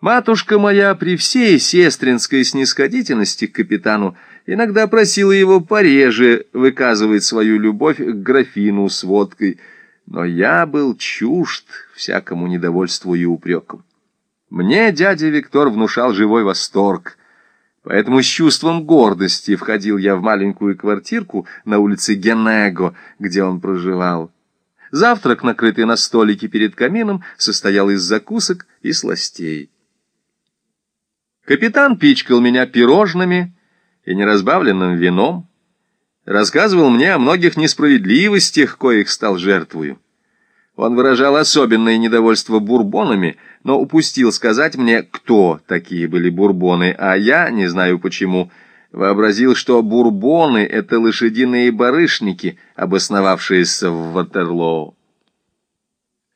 Матушка моя при всей сестринской снисходительности к капитану иногда просила его пореже выказывать свою любовь к графину с водкой, но я был чужд всякому недовольству и упрекам. Мне дядя Виктор внушал живой восторг, поэтому с чувством гордости входил я в маленькую квартирку на улице Генего, где он проживал. Завтрак, накрытый на столике перед камином, состоял из закусок и сластей. Капитан пичкал меня пирожными и неразбавленным вином, рассказывал мне о многих несправедливостях, коих стал жертвою. Он выражал особенное недовольство бурбонами, но упустил сказать мне, кто такие были бурбоны, а я, не знаю почему, вообразил, что бурбоны — это лошадиные барышники, обосновавшиеся в Ватерлоу.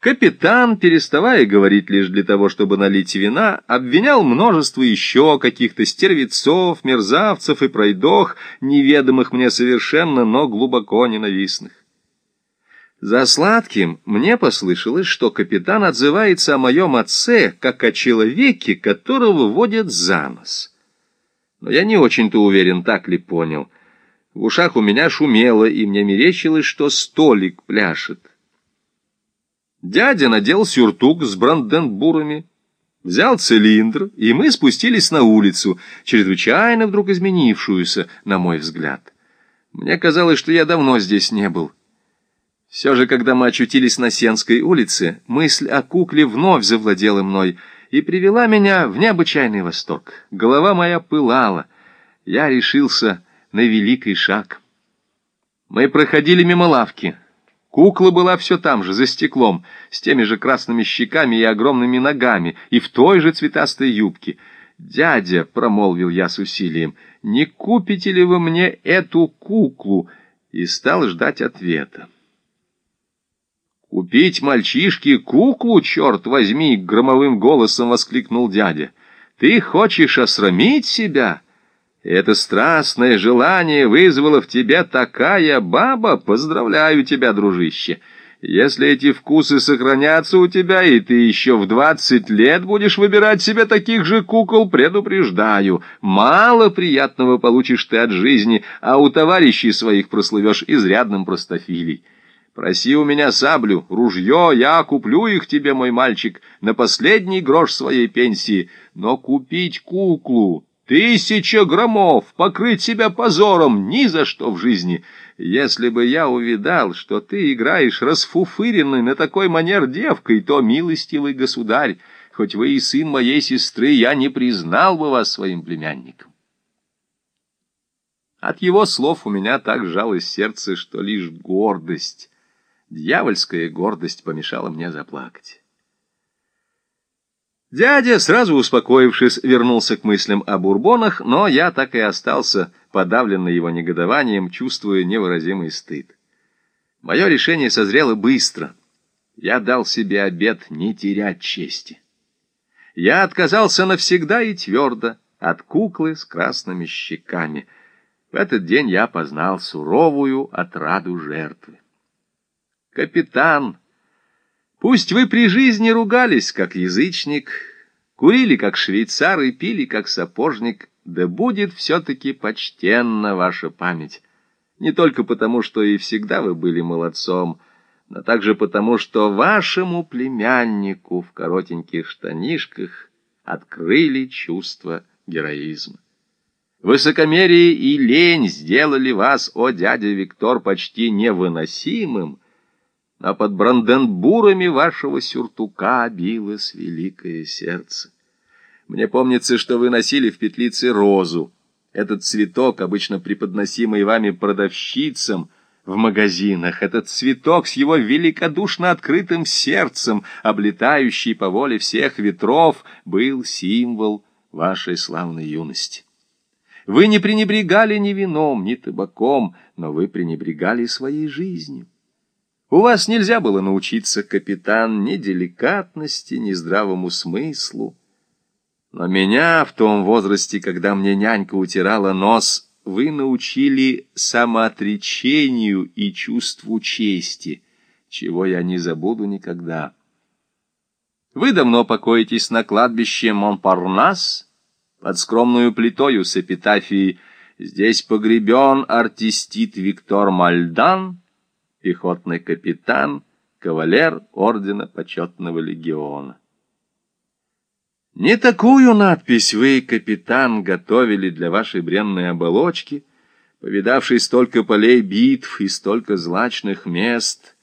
Капитан, переставая говорить лишь для того, чтобы налить вина, обвинял множество еще каких-то стервецов, мерзавцев и пройдох, неведомых мне совершенно, но глубоко ненавистных. За сладким мне послышалось, что капитан отзывается о моем отце, как о человеке, которого водят за нос. Но я не очень-то уверен, так ли понял. В ушах у меня шумело, и мне мерещилось, что столик пляшет. Дядя надел сюртук с бранденбурами, взял цилиндр, и мы спустились на улицу, чрезвычайно вдруг изменившуюся, на мой взгляд. Мне казалось, что я давно здесь не был. Все же, когда мы очутились на Сенской улице, мысль о кукле вновь завладела мной и привела меня в необычайный восторг. Голова моя пылала. Я решился на великий шаг. Мы проходили мимо лавки. Кукла была все там же, за стеклом, с теми же красными щеками и огромными ногами, и в той же цветастой юбке. «Дядя», — промолвил я с усилием, — «не купите ли вы мне эту куклу?» И стал ждать ответа. «Купить мальчишке куклу, черт возьми!» — громовым голосом воскликнул дядя. «Ты хочешь осрамить себя? Это страстное желание вызвало в тебе такая баба? Поздравляю тебя, дружище!» Если эти вкусы сохранятся у тебя, и ты еще в двадцать лет будешь выбирать себе таких же кукол, предупреждаю, мало приятного получишь ты от жизни, а у товарищей своих прослывешь изрядным простофилей. Проси у меня саблю, ружье, я куплю их тебе, мой мальчик, на последний грош своей пенсии. Но купить куклу, тысяча громов, покрыть себя позором, ни за что в жизни. Если бы я увидал, что ты играешь расфуфыренной на такой манер девкой, то, милостивый государь, хоть вы и сын моей сестры, я не признал бы вас своим племянником. От его слов у меня так жалось сердце, что лишь гордость Дьявольская гордость помешала мне заплакать. Дядя, сразу успокоившись, вернулся к мыслям о бурбонах, но я так и остался, подавленный его негодованием, чувствуя невыразимый стыд. Мое решение созрело быстро. Я дал себе обет не терять чести. Я отказался навсегда и твердо от куклы с красными щеками. В этот день я познал суровую отраду жертвы капитан. Пусть вы при жизни ругались, как язычник, курили, как швейцар, и пили, как сапожник, да будет все-таки почтенна ваша память. Не только потому, что и всегда вы были молодцом, но также потому, что вашему племяннику в коротеньких штанишках открыли чувство героизма. Высокомерие и лень сделали вас, о дядя Виктор, почти невыносимым, а под бранденбурами вашего сюртука билось великое сердце. Мне помнится, что вы носили в петлице розу. Этот цветок, обычно преподносимый вами продавщицам в магазинах, этот цветок с его великодушно открытым сердцем, облетающий по воле всех ветров, был символ вашей славной юности. Вы не пренебрегали ни вином, ни табаком, но вы пренебрегали своей жизнью. У вас нельзя было научиться, капитан, ни деликатности, ни здравому смыслу. Но меня в том возрасте, когда мне нянька утирала нос, вы научили самоотречению и чувству чести, чего я не забуду никогда. Вы давно покоитесь на кладбище Монпарнас под скромную плитою с эпитафией «Здесь погребен артистит Виктор Мальдан, пехотный капитан, кавалер ордена почетного легиона». Не такую надпись вы, капитан, готовили для вашей бренной оболочки, повидавшей столько полей битв и столько злачных мест.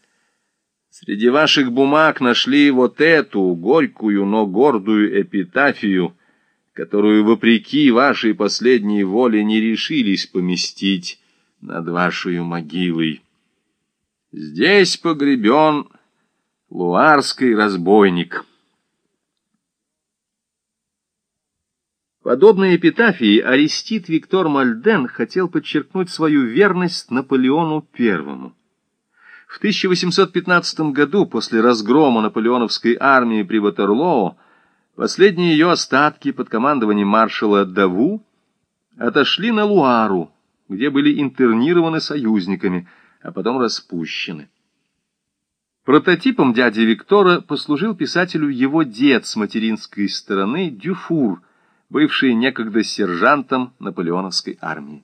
Среди ваших бумаг нашли вот эту горькую, но гордую эпитафию, которую, вопреки вашей последней воле, не решились поместить над вашей могилой. Здесь погребен луарский разбойник». Подобной эпитафией Аристид Виктор Мальден хотел подчеркнуть свою верность Наполеону I. В 1815 году, после разгрома наполеоновской армии при Ватерлоо, последние ее остатки под командованием маршала Даву отошли на Луару, где были интернированы союзниками, а потом распущены. Прототипом дяди Виктора послужил писателю его дед с материнской стороны Дюфур – бывший некогда сержантом наполеоновской армии.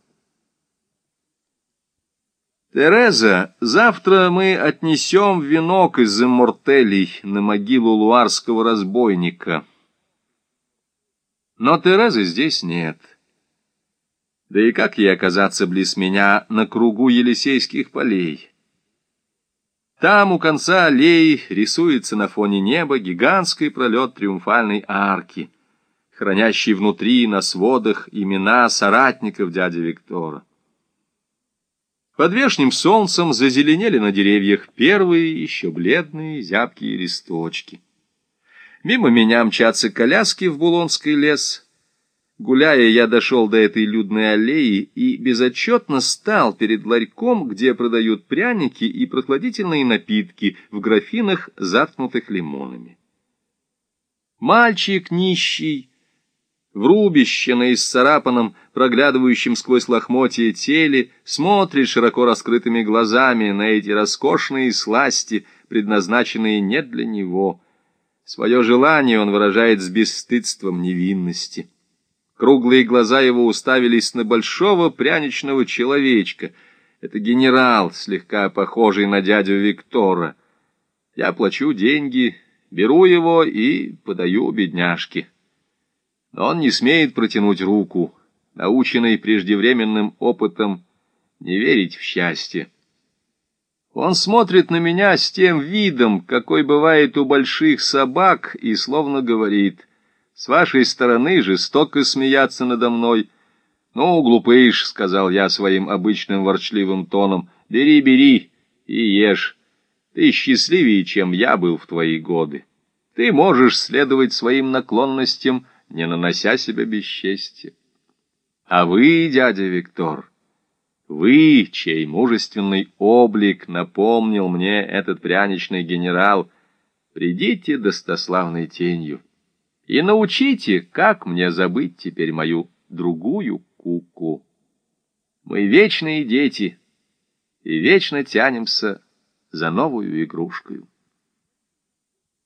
«Тереза, завтра мы отнесем венок из иммортелей на могилу луарского разбойника. Но Терезы здесь нет. Да и как ей оказаться близ меня на кругу Елисейских полей?» Там у конца аллеи рисуется на фоне неба гигантский пролет триумфальной арки — хранящий внутри на сводах имена соратников дяди Виктора. Под вешним солнцем зазеленели на деревьях первые, еще бледные, зябкие листочки. Мимо меня мчатся коляски в Булонский лес. Гуляя, я дошел до этой людной аллеи и безотчетно стал перед ларьком, где продают пряники и прохладительные напитки в графинах, заткнутых лимонами. Мальчик нищий, в рубище на исцарапанном, проглядывающем сквозь лохмотья теле, смотрит широко раскрытыми глазами на эти роскошные сласти, предназначенные не для него. Свое желание он выражает с бесстыдством невинности. Круглые глаза его уставились на большого пряничного человечка. Это генерал, слегка похожий на дядю Виктора. Я плачу деньги, беру его и подаю бедняжке но он не смеет протянуть руку, наученный преждевременным опытом не верить в счастье. Он смотрит на меня с тем видом, какой бывает у больших собак, и словно говорит, «С вашей стороны жестоко смеяться надо мной». «Ну, глупыш», — сказал я своим обычным ворчливым тоном, — «бери, бери и ешь. Ты счастливее, чем я был в твои годы. Ты можешь следовать своим наклонностям, — не нанося себе бесчестья. А вы, дядя Виктор, вы, чей мужественный облик напомнил мне этот пряничный генерал, придите достославной тенью и научите, как мне забыть теперь мою другую куку. -ку. Мы вечные дети и вечно тянемся за новую игрушкой.